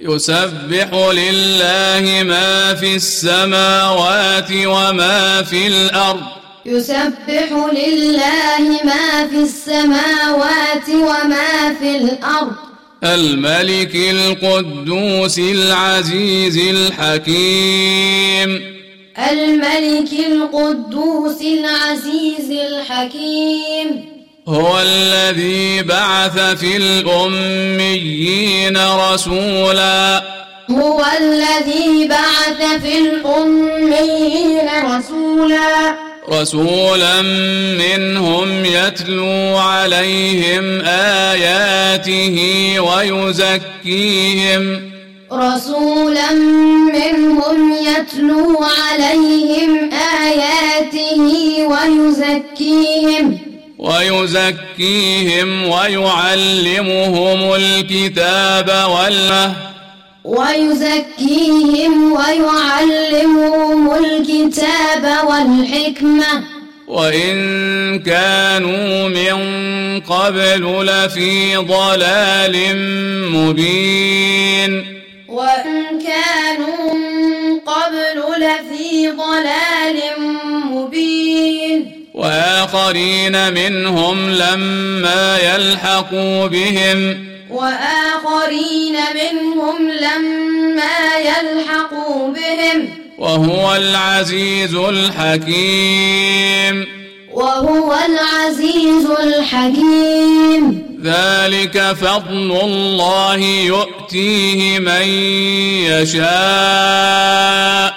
يسبح لله ما في السماوات وما في الأرض. يسبح لله ما في السماوات وما في الأرض. الملك القدوس العزيز الحكيم. الملك القدوس العزيز الحكيم. هو الذي بعث في الأميين رسولا. هو الذي بعث في الأميين رسولا. رسولا منهم يتلو عليهم آياته ويزكيهم. رسولا منهم يتلو عليهم آياته ويزكيهم. ويزكيهم ويعلمهم الكتاب والمه ويزكيهم ويعلمهم الكتاب والحكمة. وإن كانوا من قبل لفي ضلال مبين. وإن كانوا من قبل لفي ضلال مبين وآخرين منهم لما يلحقوا بهم. وآخرين منهم لما يلحقوا بهم. وهو العزيز الحكيم. وهو العزيز الحكيم. ذلك فضل الله يؤتيه من يشاء.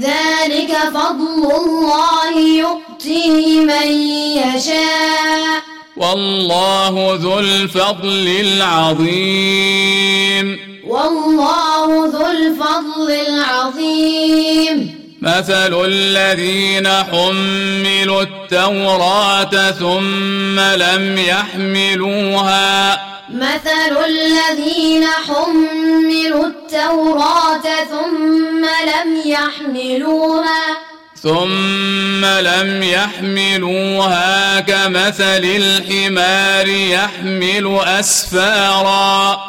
ذلك فضل الله يؤتيه من يشاء. والله ذو الفضل العظيم. والله ذو الفضل العظيم. مثل الذين حملوا التوراة ثم لم يحملوها. مثل الذين حملوا التوراة ثم لم يحملوها. ثم لم يحملوها كمثل الحمار يحمل أسفارا.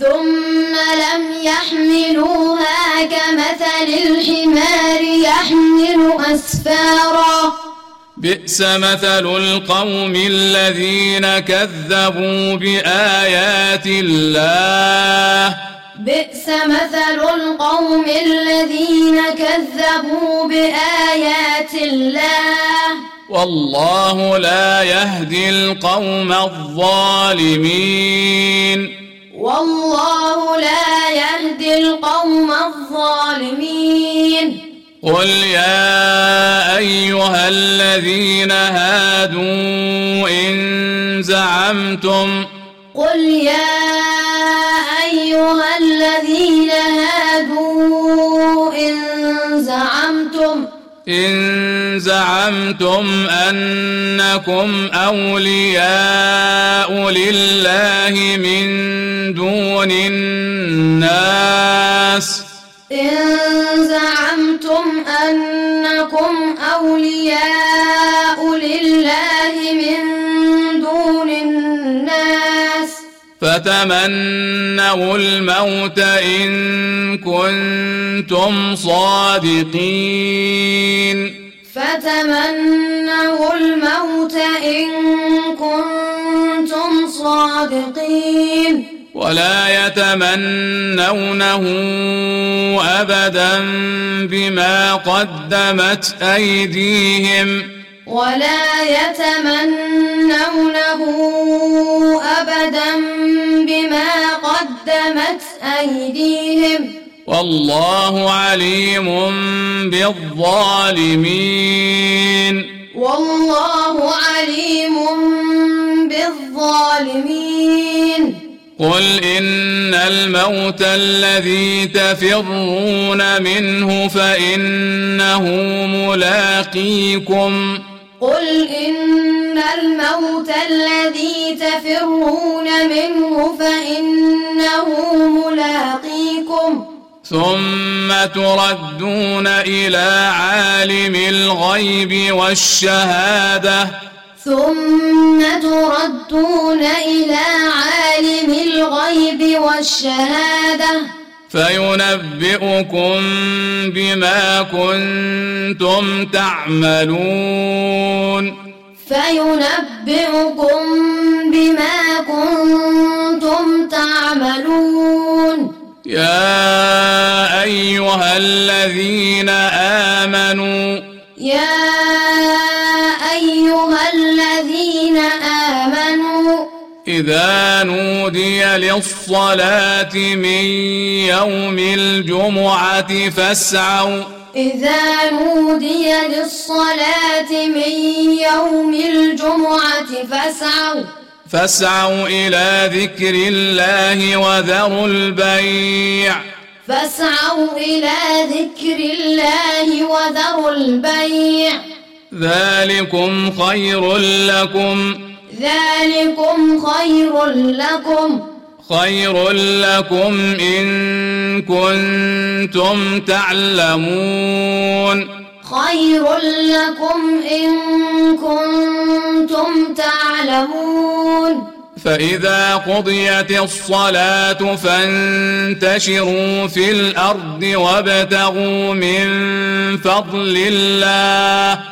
ثم لم يحملوها كمثل الحمار يحمل أسفارا. بئس مثل القوم الذين كذبوا بآيات الله. بئس مثل القوم الذين كذبوا بآيات الله. والله لا يهدي القوم الظالمين. والله لا يهدي القوم الظالمين. قل يا أيها الذين هادوا إن زعمتم قل يا أيها الذين هادوا إن زعمتم إن زعمتم أنكم أولياء لله من دون الناس. إن زعمتم أنكم أولياء فتمنوا الموت إن كنتم صادقين فتمنوا الموت إن كنتم صادقين ولا يتمنونه أبدا بما قدمت أيديهم ولا يتمنونه أيديهم والله عليم بالظالمين. والله عليم بالظالمين. قل إن الموت الذي تفرون منه فإنه ملاقيكم. قل إن الموت الذي تفرون منه فإنه ثم تردون إلى عالم الغيب والشهادة. ثم تردون إلى عالم الغيب والشهادة. فينبئكم بما كنتم تعملون. فينبئكم بما إذا نودي للصلاة من يوم الجمعة فاسعوا. إذا نودي للصلاة من يوم الجمعة فاسعوا. فاسعوا إلى ذكر الله وذروا البيع. فاسعوا إلى ذكر الله وذروا البيع. ذلكم خير لكم. ذلكم خير لكم. خير لكم إن كنتم تعلمون. خير لكم إن كنتم تعلمون. فإذا قضيت الصلاة فانتشروا في الأرض وابتغوا من فضل الله.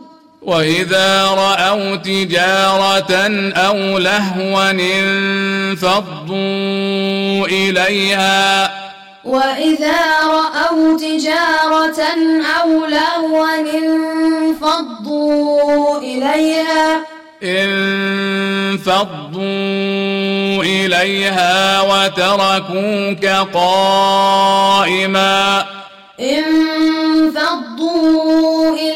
وإذا رأوا تجارة أو لهوا انفضوا إليها. وإذا رأوا تجارة أو لهوا انفضوا إليها. انفضوا إليها وتركوك قائما. انفضوا